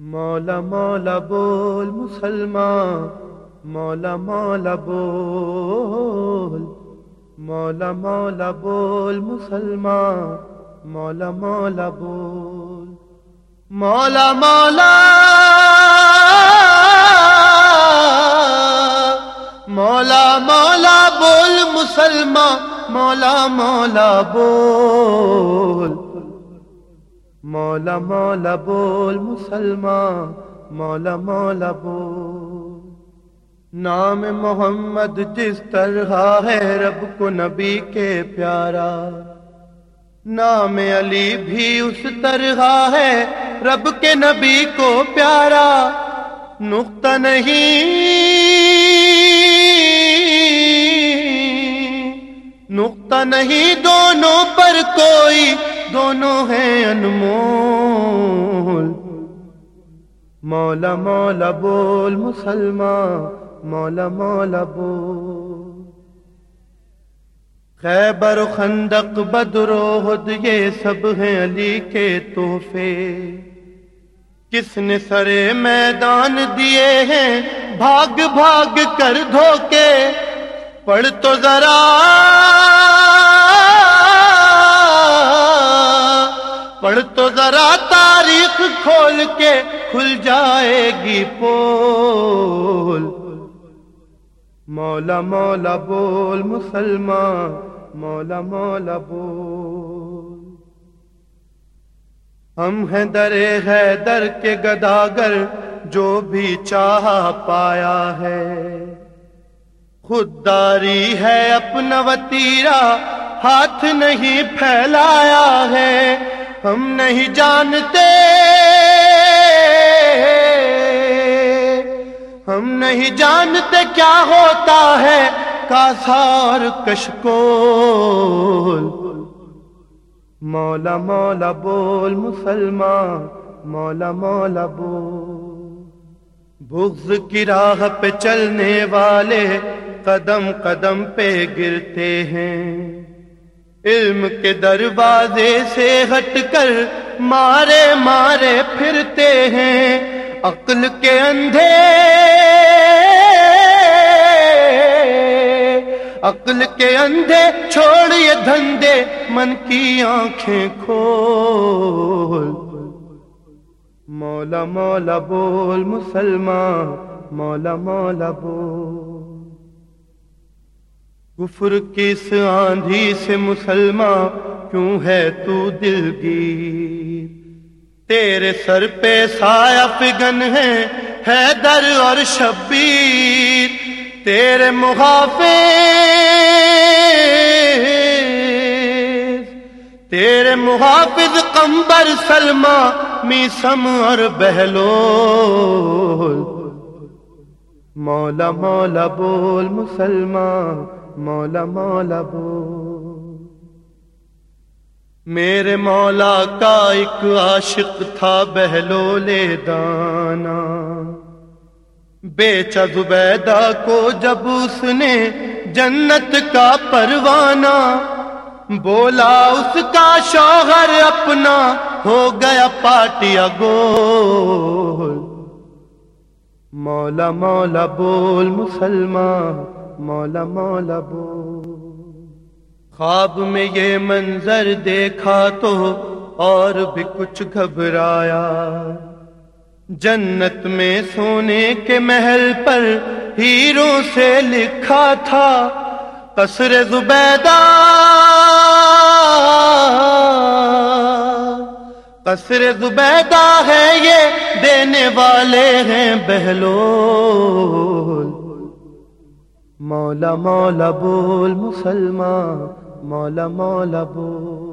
مولا مولا بول مسلمان، مولا مولا بول، مولا مولا بول مسلمان، مولا مولا بول، مولا مولا مولا مولا بول مسلمان، مولا مولا بول مولا مولا بول مسلمان، مولا مولا بول۔ نام محمد جس طرح ہے رب کو نبی کے پیارا۔ نام علی بھی اس طرح ہے رب کے نبی کو پیارا۔ نقطہ نہیں نقطہ نہیں دونوں پر کوئی دونوں ہیں انمول۔ مولا مولا بول مسلمان، مولا مولا بول۔ خیبر خندق، بدر و حد یہ سب ہیں علی کے تحفے۔ کس نے سرے میدان دیے ہیں؟ بھاگ بھاگ کر دھوکے پڑھ تو ذرا۔ پڑھ تو ذرا تاریخ کھول کے کھل جائے گی پول۔ مولا مولا بول مسلمان، مولا مولا بول۔ ہم ہیں درے ہے در کے گداگر، جو بھی چاہا پایا ہے۔ خودداری ہے اپنا وتیرا، ہاتھ نہیں پھیلایا ہے۔ ہم نہیں جانتے۔ ہم نہیں جانتے کیا ہوتا ہے کاسار کشکول۔ مولا مولا بول مسلمان، مولا مولا بول۔ بغض کی راہ پہ چلنے والے قدم قدم پہ گرتے ہیں۔ علم کے دروازے سے ہٹ کر مارے مارے پھرتے ہیں عقل کے اندھے۔ عقل کے اندھے، چھوڑ یہ دھندے، من کی آنکھیں کھول۔ مولا مولا بول مسلمان، مولا مولا بول۔ کفر کس آندھی سے مسلمان کیوں ہے تو دلگیر تیرے سر پہ سایہ فگن ہے، حیدر اور شبیر۔ تیرے محافظ تیرے محافظ قمبر سلمہ میسم اور بہلول۔ مولا مولا بول مسلمان مولا مولا بول میرے مولا کا ایک عاشق تھا بہلول دانا۔ بیچا زبیدہ کو جب اس نے جنت کا پروانہ بولا، اس کا شوہر اپنا ہو گیا پاٹیا گول۔ مولا مولا بول، مسلمان۔ مولا مولا بول خواب میں یہ منظر دیکھا تو اور بھی کچھ گھبرایا۔ جنت میں سونے کے محل پر ہیروں سے لکھا تھا، قصر زبیدہ۔ قصر زبیدہ ہے یہ دینے والے ہیں بہلول۔ مولا مولا بول مسلمان مولا مولا بول